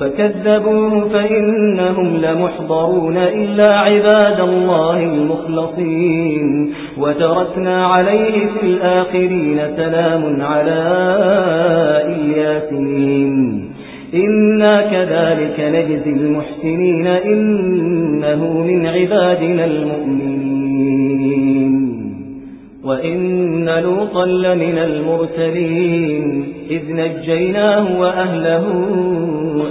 فكذبوه فإنهم لمحضرون إلا عباد الله المخلصين. وتركنا عليه في الآخرين سلام على إلياسين إنا كذلك نجزي المحسنين إنه من عبادنا المؤمنين. وإن لوطا لمن المرسلين. إذ نجيناه وأهله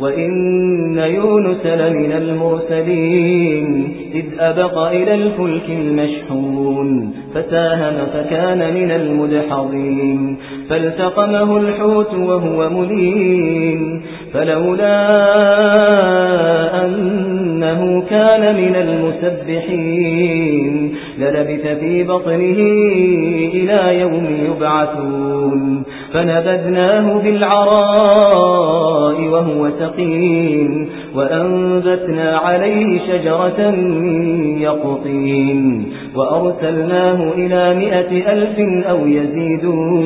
وإن يونس لمن المرسلين إذ أبق إلى الفلك المشحون فساهم فكان من المدحضين فالتقمه الحوت وهو مليم فلولا كان من المسبحين. للبث في بطنه إلى يوم يبعثون. فنبذناه بالعراء وهو سقيم. وأنبتنا عليه شجرة يقطين. وأرسلناه إلى مئة ألف أو يزيدون.